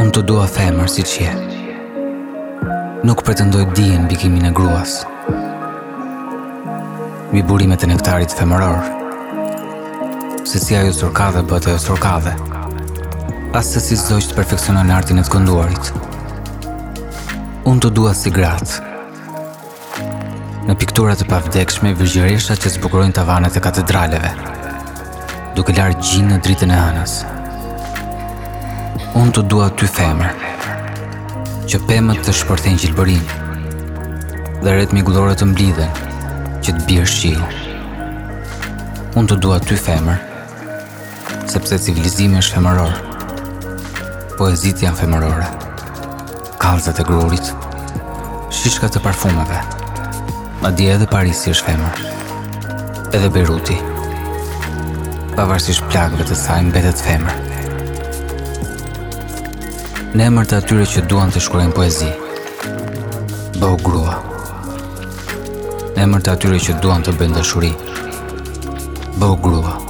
Unë të dua femër siç je Nuk pretendoj dijen mbi kiminë e gruas Mbi burimet e nektarit femëror Se si ajo sorkadhe bëhet ajo sorkadhe As se si zogjtë perfeksionojnë artin e të kënduarit Unë të dua si gratë Në piktura të pavdekshme, virgjëreshat që zbukurojnë tavanet e katedraleve, duke larë gjinjtë në dritën e hënës. Unë të dua ty femër, që pemët të shpërthejnë gjelbërim, dhe retë mjegullore të mblidhen, që të bjerë shiu. Unë të dua ty femër, Sepse civilizimi është femëror. Poezitë janë femërore. Kallzat e grurit, shishkat e parfumeve. Madje edhe Parisi është femër. Edhe Beiruti. Pavarësisht plagëve të saj mbetet femër. Në emër të atyre që duan të shkruajnë poezi. Bëhu grua. Në emër të atyre që duan të bëjnë dashuri. Bëhu grua.